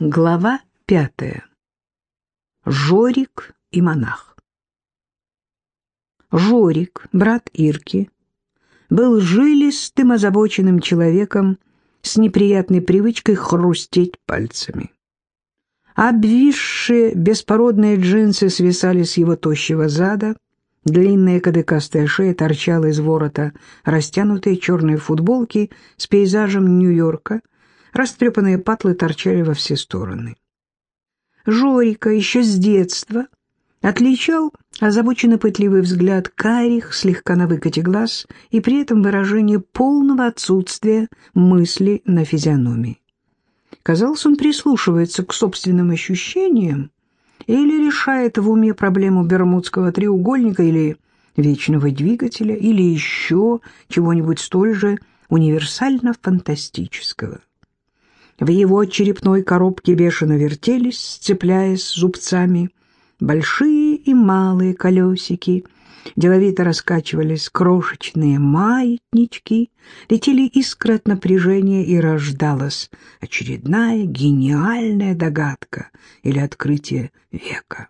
Глава пятая. Жорик и монах. Жорик, брат Ирки, был жилистым, озабоченным человеком с неприятной привычкой хрустеть пальцами. Обвисшие беспородные джинсы свисали с его тощего зада, длинная кадыкастая шея торчала из ворота растянутые черные футболки с пейзажем Нью-Йорка, растрепанные патлы торчали во все стороны. Жорика еще с детства отличал озабоченно пытливый взгляд карих, слегка на выкате глаз и при этом выражение полного отсутствия мысли на физиономии. Казалось, он прислушивается к собственным ощущениям или решает в уме проблему Бермудского треугольника или вечного двигателя, или еще чего-нибудь столь же универсально-фантастического. В его черепной коробке бешено вертелись, сцепляясь зубцами, большие и малые колесики, деловито раскачивались крошечные маятнички, летели искры от напряжения, и рождалась очередная гениальная догадка или открытие века.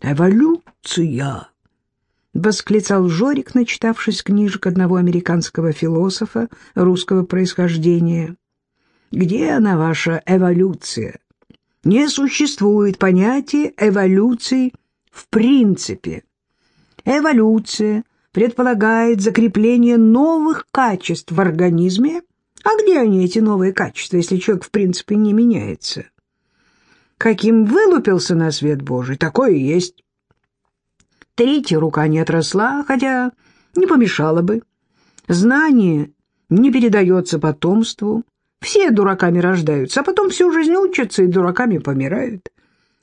«Эволюция!» — восклицал Жорик, начитавшись книжек одного американского философа русского происхождения. Где она, ваша эволюция? Не существует понятия эволюции в принципе. Эволюция предполагает закрепление новых качеств в организме. А где они, эти новые качества, если человек в принципе не меняется? Каким вылупился на свет Божий, такое и есть. Третья рука не отросла, хотя не помешала бы. Знание не передается потомству, все дураками рождаются, а потом всю жизнь учатся и дураками помирают.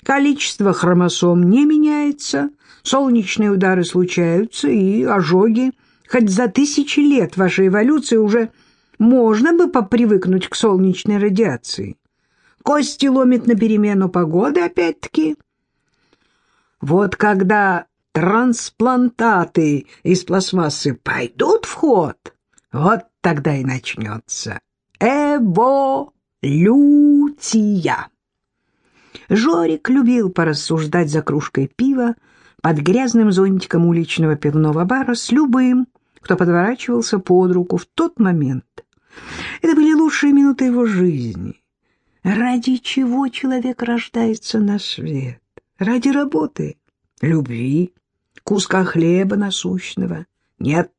Количество хромосом не меняется, солнечные удары случаются и ожоги. Хоть за тысячи лет вашей эволюции уже можно бы попривыкнуть к солнечной радиации. Кости ломит на перемену погоды опять-таки. Вот когда трансплантаты из пластмассы пойдут в ход, вот тогда и начнется Эволюция. Жорик любил порассуждать за кружкой пива под грязным зонтиком уличного пивного бара с любым, кто подворачивался под руку в тот момент. Это были лучшие минуты его жизни. Ради чего человек рождается на свет? Ради работы, любви, куска хлеба насущного? Нет,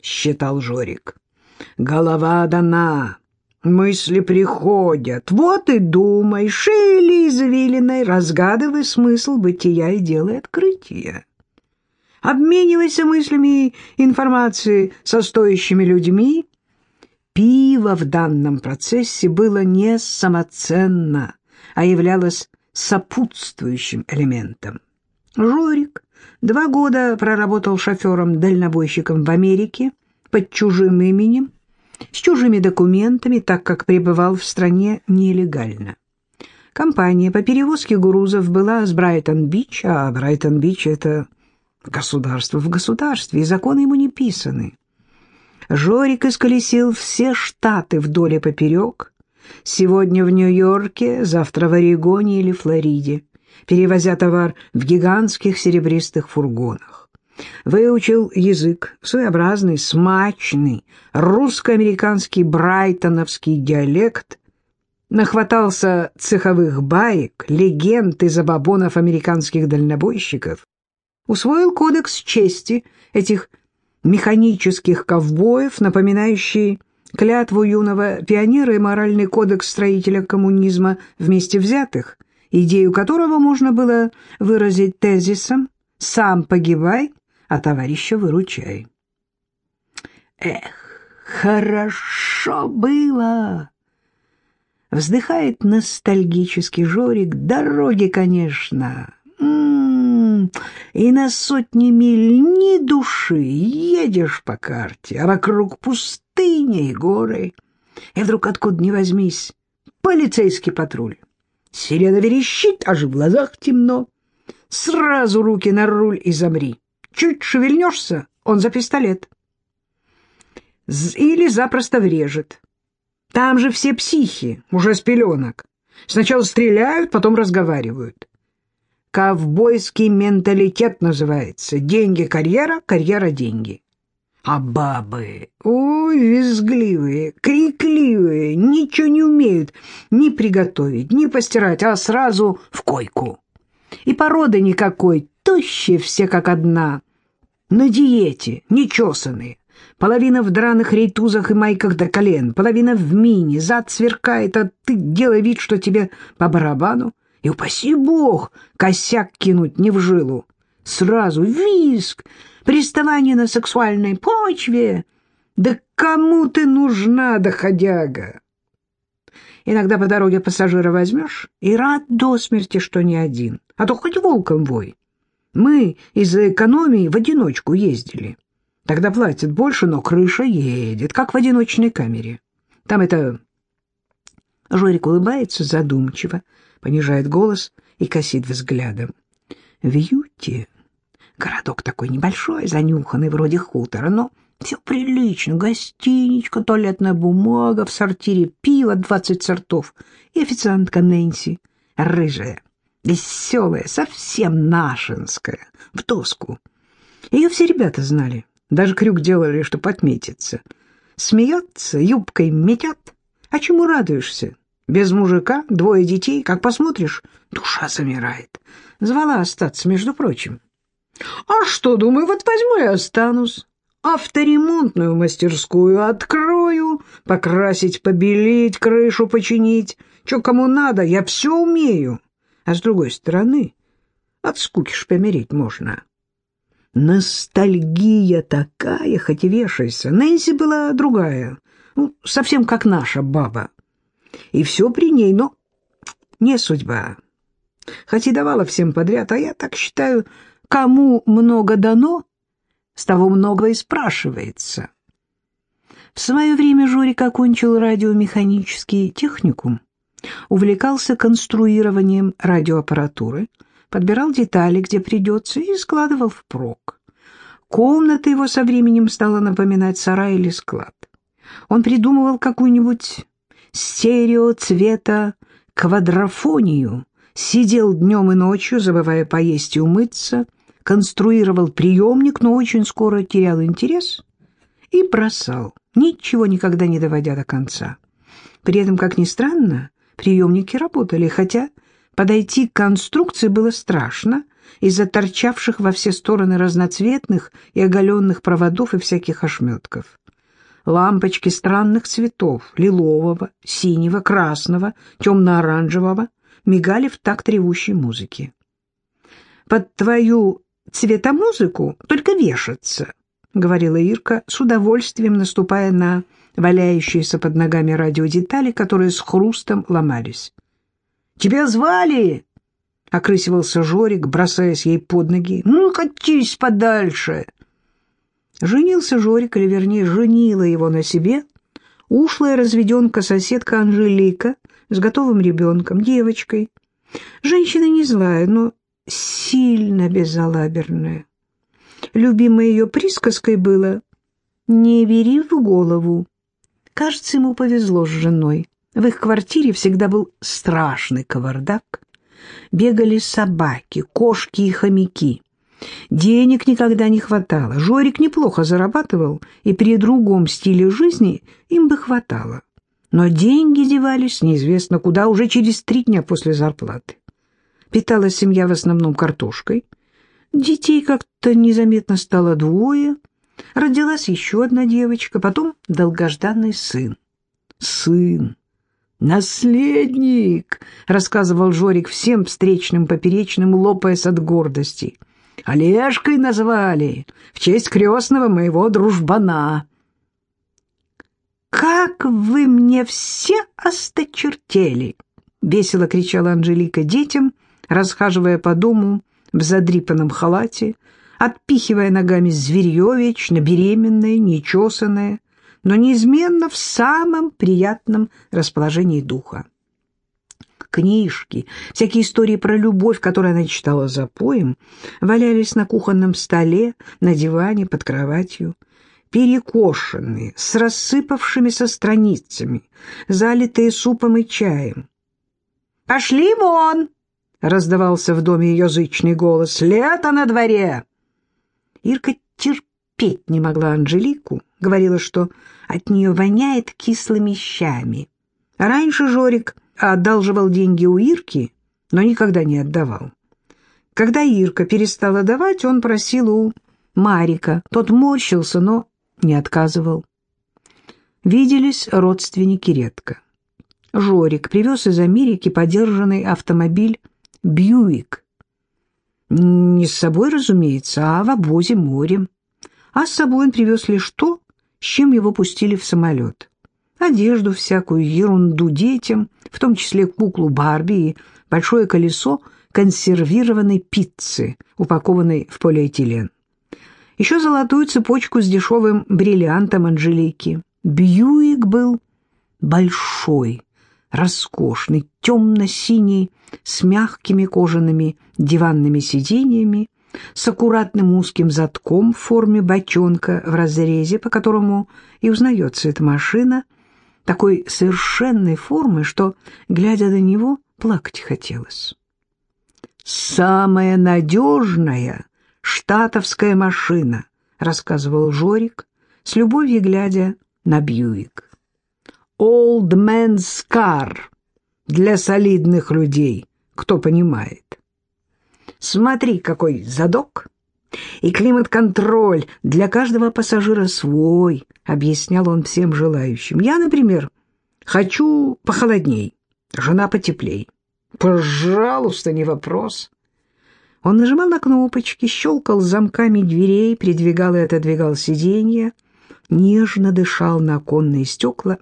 считал Жорик. Голова дана, мысли приходят. Вот и думай, шили извилиной, разгадывай смысл бытия и делай открытия. Обменивайся мыслями и информацией со стоящими людьми. Пиво в данном процессе было не самоценно, а являлось сопутствующим элементом. Жорик два года проработал шофером-дальнобойщиком в Америке, под чужим именем, с чужими документами, так как пребывал в стране нелегально. Компания по перевозке грузов была с Брайтон-Бич, а Брайтон-Бич — это государство в государстве, и законы ему не писаны. Жорик исколесил все штаты вдоль и поперек, сегодня в Нью-Йорке, завтра в Орегоне или Флориде, перевозя товар в гигантских серебристых фургонах выучил язык, своеобразный, смачный, русско-американский брайтоновский диалект, нахватался цеховых баек, легенд и забабонов американских дальнобойщиков, усвоил кодекс чести этих механических ковбоев, напоминающий клятву юного пионера и моральный кодекс строителя коммунизма вместе взятых, идею которого можно было выразить тезисом «сам погибай, а товарища выручай. Эх, хорошо было! Вздыхает ностальгический Жорик. Дороги, конечно. М -м -м. И на сотни миль ни души едешь по карте, а вокруг пустыня и горы. И вдруг откуда ни возьмись, полицейский патруль. Сирена верещит, аж в глазах темно. Сразу руки на руль и замри. Чуть шевельнешься, он за пистолет. Или запросто врежет. Там же все психи, уже с пеленок. Сначала стреляют, потом разговаривают. Ковбойский менталитет называется. Деньги — карьера, карьера — деньги. А бабы, ой, визгливые, крикливые, ничего не умеют ни приготовить, ни постирать, а сразу в койку. И породы никакой, тощие все как одна, на диете, нечесанные. Половина в драных рейтузах и майках до колен, половина в мини, зад сверкает, а ты делай вид, что тебе по барабану. И упаси бог, косяк кинуть не в жилу. Сразу виск, приставание на сексуальной почве. Да кому ты нужна, доходяга? Иногда по дороге пассажира возьмешь и рад до смерти, что не один, а то хоть волком вой. Мы из-за экономии в одиночку ездили. Тогда платят больше, но крыша едет, как в одиночной камере. Там это... Жорик улыбается задумчиво, понижает голос и косит взглядом. В Юте городок такой небольшой, занюханный, вроде хутора, но все прилично. Гостиничка, туалетная бумага, в сортире пиво двадцать сортов и официантка Нэнси, рыжая, веселая, совсем нашинская, в доску. Ее все ребята знали. Даже крюк делали, чтоб отметиться. Смеется, юбкой метят. А чему радуешься? Без мужика, двое детей, как посмотришь, душа замирает. Звала остаться, между прочим. А что, думаю, вот возьму и останусь. Авторемонтную мастерскую открою, покрасить, побелить, крышу починить. Че кому надо, я все умею. А с другой стороны, от скуки ж помереть можно. Ностальгия такая, хоть и вешайся. Нэнси была другая, ну, совсем как наша баба. И все при ней, но не судьба. Хоть и давала всем подряд, а я так считаю, кому много дано, с того много и спрашивается. В свое время Жорик окончил радиомеханический техникум, увлекался конструированием радиоаппаратуры, подбирал детали, где придется, и складывал впрок. Комната его со временем стала напоминать сарай или склад. Он придумывал какую-нибудь стереоцвета квадрофонию, сидел днем и ночью, забывая поесть и умыться, конструировал приемник, но очень скоро терял интерес и бросал, ничего никогда не доводя до конца. При этом, как ни странно, приемники работали, хотя Подойти к конструкции было страшно из-за торчавших во все стороны разноцветных и оголенных проводов и всяких ошметков. Лампочки странных цветов — лилового, синего, красного, темно-оранжевого — мигали в такт ревущей музыки. «Под твою цветомузыку только вешаться», — говорила Ирка, с удовольствием наступая на валяющиеся под ногами радиодетали, которые с хрустом ломались. Тебя звали!» — окрысивался Жорик, бросаясь ей под ноги. «Ну, катись подальше!» Женился Жорик, или вернее, женила его на себе, ушлая разведенка-соседка Анжелика с готовым ребенком, девочкой. Женщина не злая, но сильно безалаберная. Любимой ее присказкой было «Не бери в голову». Кажется, ему повезло с женой. В их квартире всегда был страшный кавардак. Бегали собаки, кошки и хомяки. Денег никогда не хватало. Жорик неплохо зарабатывал, и при другом стиле жизни им бы хватало. Но деньги девались неизвестно куда уже через три дня после зарплаты. Питалась семья в основном картошкой. Детей как-то незаметно стало двое. Родилась еще одна девочка, потом долгожданный сын. Сын. «Наследник!» — рассказывал Жорик всем встречным поперечным, лопаясь от гордости. «Олежкой назвали, в честь крестного моего дружбана». «Как вы мне все осточертели!» — весело кричала Анжелика детям, расхаживая по дому в задрипанном халате, отпихивая ногами зверье вечно беременное, нечесанное, но неизменно в самом приятном расположении духа. Книжки, всякие истории про любовь, которые она читала за поем, валялись на кухонном столе, на диване, под кроватью, перекошенные, с рассыпавшимися страницами, залитые супом и чаем. «Пошли вон!» — раздавался в доме язычный голос. «Лето на дворе!» Ирка терпеть не могла Анжелику, говорила, что от нее воняет кислыми щами. Раньше Жорик одалживал деньги у Ирки, но никогда не отдавал. Когда Ирка перестала давать, он просил у Марика. Тот морщился, но не отказывал. Виделись родственники редко. Жорик привез из Америки подержанный автомобиль «Бьюик». Не с собой, разумеется, а в обозе морем. А с собой он привез лишь то, с чем его пустили в самолет. Одежду, всякую ерунду детям, в том числе куклу Барби и большое колесо консервированной пиццы, упакованной в полиэтилен. Еще золотую цепочку с дешевым бриллиантом Анжелики. Бьюик был большой, роскошный, темно-синий, с мягкими кожаными диванными сиденьями, с аккуратным узким задком в форме бочонка в разрезе, по которому и узнается эта машина, такой совершенной формы, что, глядя на него, плакать хотелось. «Самая надежная штатовская машина», — рассказывал Жорик, с любовью глядя на Бьюик. «Old man's car» для солидных людей, кто понимает. Смотри, какой задок. И климат-контроль для каждого пассажира свой, объяснял он всем желающим. Я, например, хочу похолодней, жена потеплей. Пожалуйста, не вопрос. Он нажимал на кнопочки, щелкал замками дверей, придвигал и отодвигал сиденья, нежно дышал на оконные стекла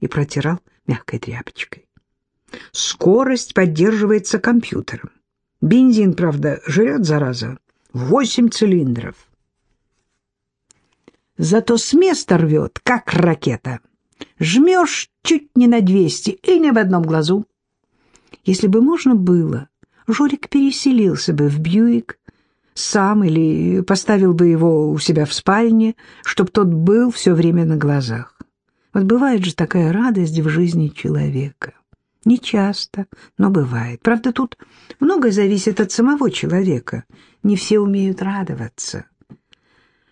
и протирал мягкой тряпочкой. Скорость поддерживается компьютером. Бензин, правда, жрет, зараза, восемь цилиндров. Зато с места рвет, как ракета. Жмешь чуть не на двести и не в одном глазу. Если бы можно было, Жорик переселился бы в Бьюик сам или поставил бы его у себя в спальне, чтоб тот был все время на глазах. Вот бывает же такая радость в жизни человека. Не часто, но бывает. Правда, тут многое зависит от самого человека. Не все умеют радоваться.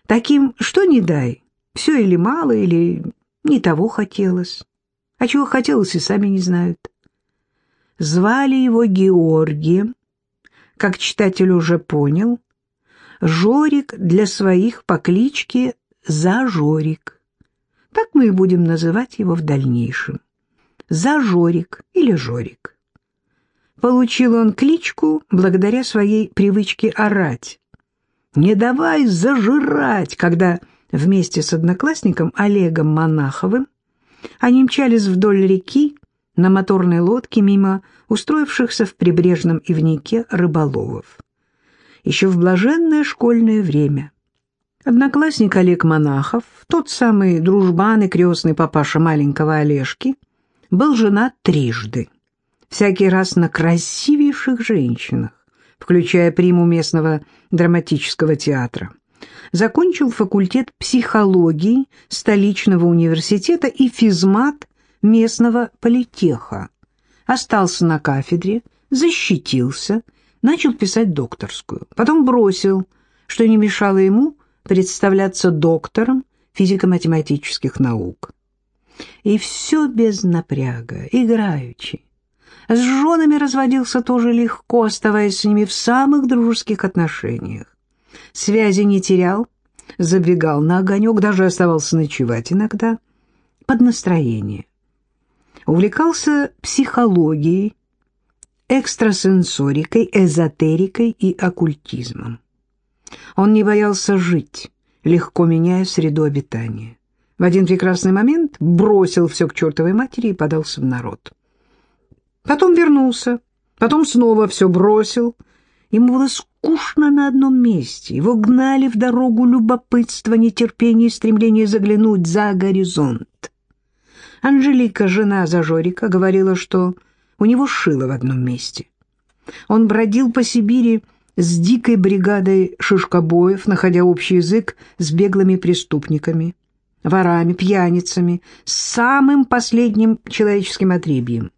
Таким что не дай, все или мало, или не того хотелось. А чего хотелось, и сами не знают. Звали его Георгием, как читатель уже понял, Жорик для своих по кличке Зажорик. Так мы и будем называть его в дальнейшем за Жорик или Жорик. Получил он кличку благодаря своей привычке орать. «Не давай зажирать!» когда вместе с одноклассником Олегом Монаховым они мчались вдоль реки на моторной лодке мимо устроившихся в прибрежном ивнике рыболовов. Еще в блаженное школьное время. Одноклассник Олег Монахов, тот самый дружбан и крестный папаша маленького Олежки, был женат трижды, всякий раз на красивейших женщинах, включая приму местного драматического театра. Закончил факультет психологии столичного университета и физмат местного политеха. Остался на кафедре, защитился, начал писать докторскую. Потом бросил, что не мешало ему представляться доктором физико-математических наук. И все без напряга, играючи. С женами разводился тоже легко, оставаясь с ними в самых дружеских отношениях. Связи не терял, забегал на огонек, даже оставался ночевать иногда, под настроение. Увлекался психологией, экстрасенсорикой, эзотерикой и оккультизмом. Он не боялся жить, легко меняя среду обитания в один прекрасный момент бросил все к чертовой матери и подался в народ. Потом вернулся, потом снова все бросил. Ему было скучно на одном месте. Его гнали в дорогу любопытство, нетерпение и стремление заглянуть за горизонт. Анжелика, жена Зажорика, говорила, что у него шило в одном месте. Он бродил по Сибири с дикой бригадой шишкобоев, находя общий язык с беглыми преступниками ворами, пьяницами, с самым последним человеческим отребьем.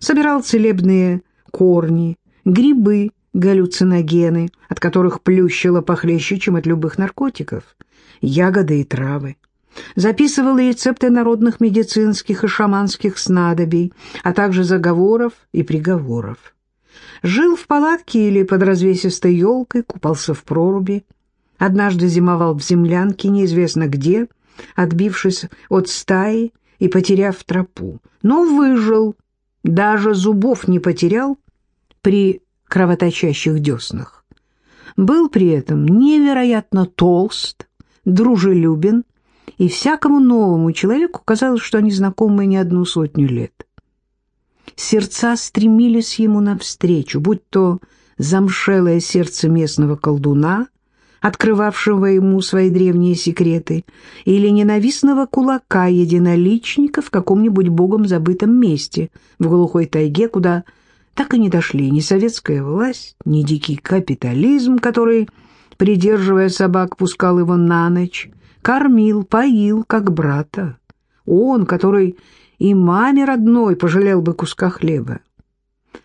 Собирал целебные корни, грибы, галлюциногены, от которых плющило похлеще, чем от любых наркотиков, ягоды и травы. Записывал рецепты народных медицинских и шаманских снадобий, а также заговоров и приговоров. Жил в палатке или под развесистой елкой, купался в проруби. Однажды зимовал в землянке неизвестно где, отбившись от стаи и потеряв тропу. Но выжил, даже зубов не потерял при кровоточащих деснах. Был при этом невероятно толст, дружелюбен, и всякому новому человеку казалось, что они знакомы не одну сотню лет. Сердца стремились ему навстречу, будь то замшелое сердце местного колдуна, открывавшего ему свои древние секреты, или ненавистного кулака единоличника в каком-нибудь богом забытом месте в глухой тайге, куда так и не дошли ни советская власть, ни дикий капитализм, который, придерживая собак, пускал его на ночь, кормил, поил, как брата. Он, который и маме родной пожалел бы куска хлеба.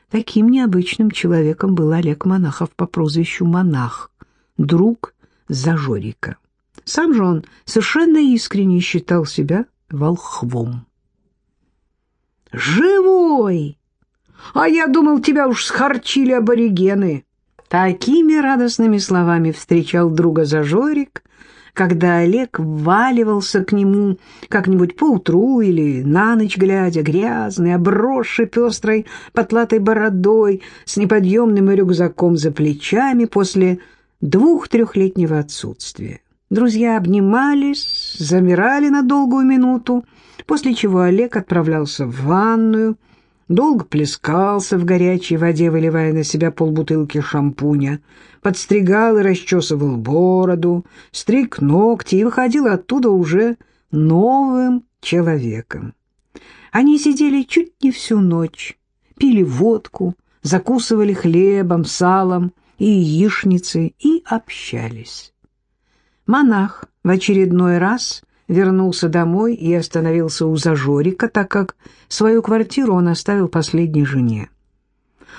Таким необычным человеком был Олег Монахов по прозвищу Монах, друг Зажорика. Сам же он совершенно искренне считал себя волхвом. «Живой!» А я думал, тебя уж схарчили аборигены. Такими радостными словами встречал друга Зажорик, когда Олег вваливался к нему как-нибудь поутру или на ночь глядя, грязный, обросший пестрой потлатой бородой, с неподъемным рюкзаком за плечами после двух-трехлетнего отсутствия. Друзья обнимались, замирали на долгую минуту, после чего Олег отправлялся в ванную, долго плескался в горячей воде, выливая на себя полбутылки шампуня, подстригал и расчесывал бороду, стриг ногти и выходил оттуда уже новым человеком. Они сидели чуть не всю ночь, пили водку, закусывали хлебом, салом и яичницей и общались. Монах в очередной раз вернулся домой и остановился у Зажорика, так как свою квартиру он оставил последней жене.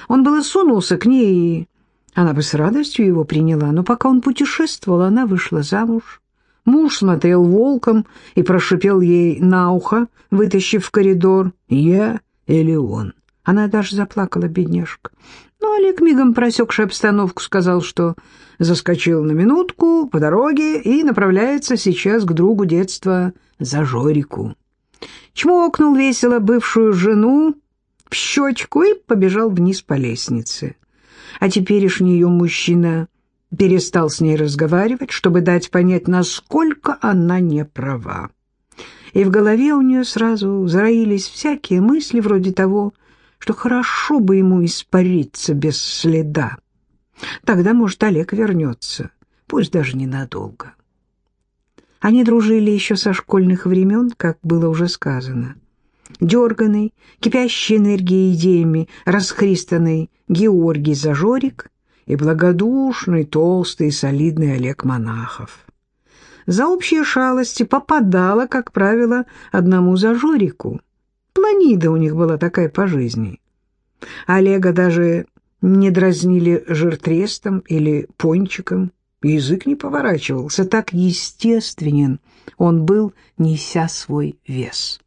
Он было сунулся к ней, и она бы с радостью его приняла, но пока он путешествовал, она вышла замуж. Муж смотрел волком и прошипел ей на ухо, вытащив в коридор «Я или он?». Она даже заплакала, бедняжка. Но Олег, мигом просекший обстановку, сказал, что заскочил на минутку по дороге и направляется сейчас к другу детства Зажорику. Чмокнул весело бывшую жену в щечку и побежал вниз по лестнице. А теперешний ее мужчина перестал с ней разговаривать, чтобы дать понять, насколько она не права. И в голове у нее сразу зароились всякие мысли вроде того, что хорошо бы ему испариться без следа. Тогда, может, Олег вернется, пусть даже ненадолго. Они дружили еще со школьных времен, как было уже сказано. Дерганный, кипящий энергией идеями, расхристанный Георгий Зажорик и благодушный, толстый и солидный Олег Монахов. За общие шалости попадала, как правило, одному Зажорику. Планида у них была такая по жизни. Олега даже не дразнили жиртрестом или пончиком. Язык не поворачивался, так естественен он был, неся свой вес.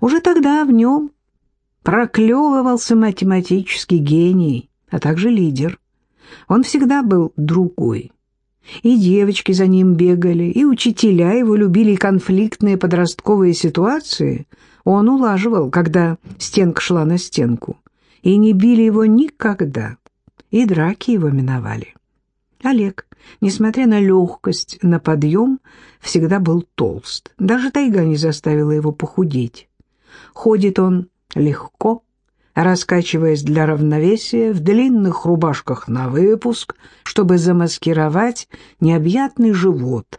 Уже тогда в нем проклевывался математический гений, а также лидер. Он всегда был другой. И девочки за ним бегали, и учителя его любили конфликтные подростковые ситуации. Он улаживал, когда стенка шла на стенку и не били его никогда, и драки его миновали. Олег, несмотря на легкость на подъем, всегда был толст. Даже тайга не заставила его похудеть. Ходит он легко, раскачиваясь для равновесия в длинных рубашках на выпуск, чтобы замаскировать необъятный живот,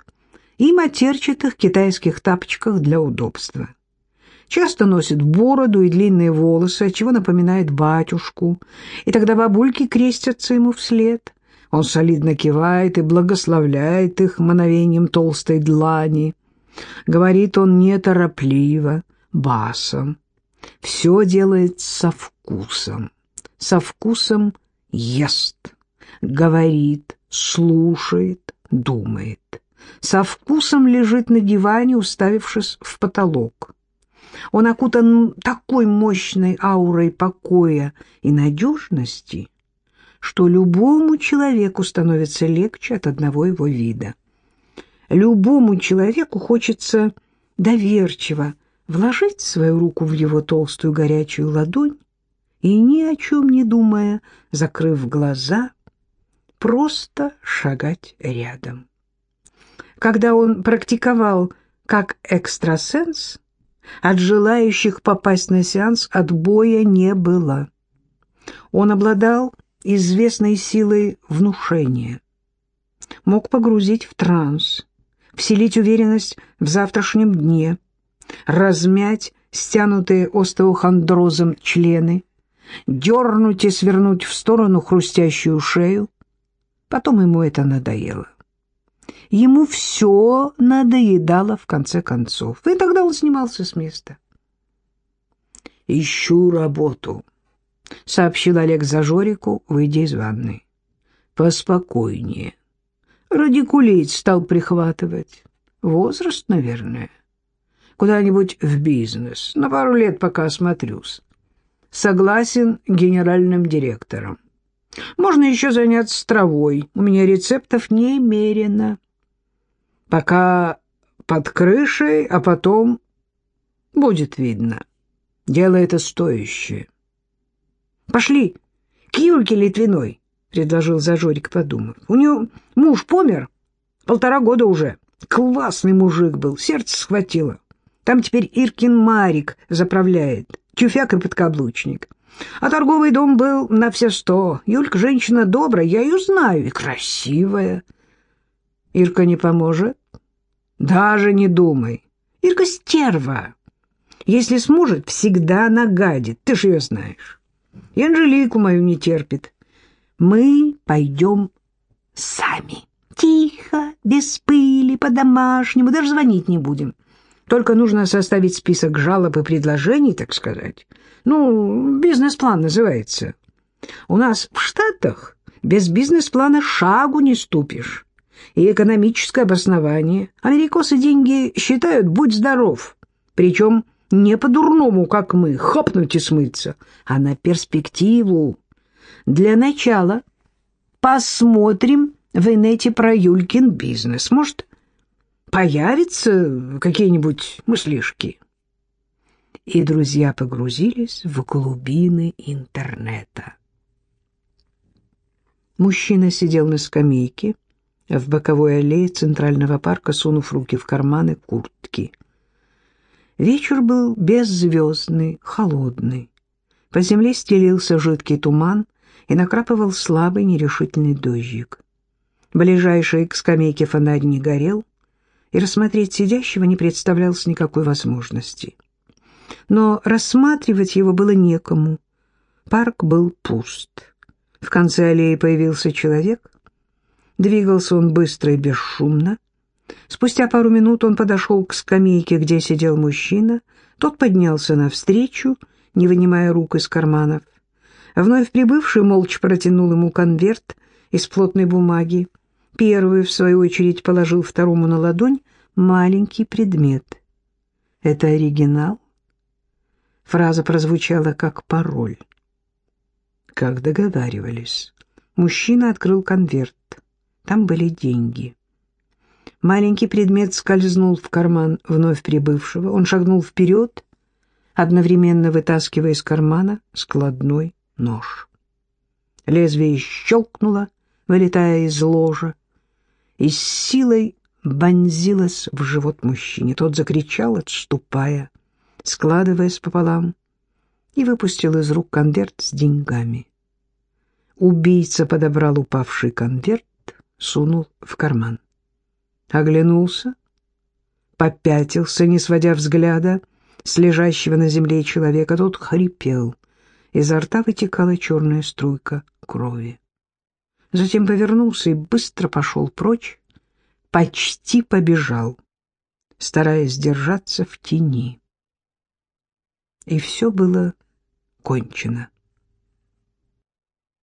и матерчатых китайских тапочках для удобства. Часто носит бороду и длинные волосы, отчего напоминает батюшку, и тогда бабульки крестятся ему вслед. Он солидно кивает и благословляет их мановением толстой длани. Говорит он неторопливо, басом. Все делает со вкусом, со вкусом ест, говорит, слушает, думает. Со вкусом лежит на диване, уставившись в потолок. Он окутан такой мощной аурой покоя и надежности, что любому человеку становится легче от одного его вида. Любому человеку хочется доверчиво вложить свою руку в его толстую горячую ладонь и, ни о чем не думая, закрыв глаза, просто шагать рядом. Когда он практиковал как экстрасенс, от желающих попасть на сеанс отбоя не было. Он обладал известной силой внушения, мог погрузить в транс, вселить уверенность в завтрашнем дне, размять стянутые остеохондрозом члены, дернуть и свернуть в сторону хрустящую шею. Потом ему это надоело. Ему все надоедало в конце концов, и тогда он снимался с места. «Ищу работу», — сообщил Олег Зажорику, выйдя из ванны. «Поспокойнее. Радикулит стал прихватывать. Возраст, наверное. Куда-нибудь в бизнес. На пару лет пока осмотрюсь. Согласен генеральным директором. Можно еще заняться травой. У меня рецептов немерено. Пока под крышей, а потом будет видно. Дело это стоящее. Пошли к Юльке Литвиной, предложил Зажорик, подумав. У нее муж помер полтора года уже. Классный мужик был, сердце схватило. Там теперь Иркин Марик заправляет, тюфяк и подкаблучник. А торговый дом был на все сто. Юлька женщина добрая, я ее знаю, и красивая. Ирка не поможет? Даже не думай. Ирка стерва. Если сможет, всегда нагадит, ты ж ее знаешь. И Анжелику мою не терпит. Мы пойдем сами. Тихо, без пыли, по-домашнему, даже звонить не будем. Только нужно составить список жалоб и предложений, так сказать. Ну, бизнес-план называется. У нас в Штатах без бизнес-плана шагу не ступишь. И экономическое обоснование. Америкосы деньги считают «будь здоров». Причем не по-дурному, как мы, хопнуть и смыться, а на перспективу. Для начала посмотрим в инете про Юлькин бизнес. Может, появятся какие-нибудь мыслишки? И друзья погрузились в глубины интернета. Мужчина сидел на скамейке в боковой аллее центрального парка, сунув руки в карманы куртки. Вечер был беззвездный, холодный. По земле стелился жидкий туман и накрапывал слабый нерешительный дождик. Ближайший к скамейке фонарь не горел, и рассмотреть сидящего не представлялось никакой возможности. Но рассматривать его было некому. Парк был пуст. В конце аллеи появился человек. Двигался он быстро и бесшумно. Спустя пару минут он подошел к скамейке, где сидел мужчина. Тот поднялся навстречу, не вынимая рук из карманов. Вновь прибывший молча протянул ему конверт из плотной бумаги. Первый, в свою очередь, положил второму на ладонь маленький предмет. «Это оригинал?» Фраза прозвучала как пароль. Как договаривались, мужчина открыл конверт. Там были деньги. Маленький предмет скользнул в карман вновь прибывшего. Он шагнул вперед, одновременно вытаскивая из кармана складной нож. Лезвие щелкнуло, вылетая из ложа, и с силой вонзилось в живот мужчине. Тот закричал, отступая, складываясь пополам, и выпустил из рук конверт с деньгами. Убийца подобрал упавший конверт, сунул в карман оглянулся, попятился, не сводя взгляда с лежащего на земле человека. Тот хрипел, изо рта вытекала черная струйка крови. Затем повернулся и быстро пошел прочь, почти побежал, стараясь держаться в тени. И все было кончено.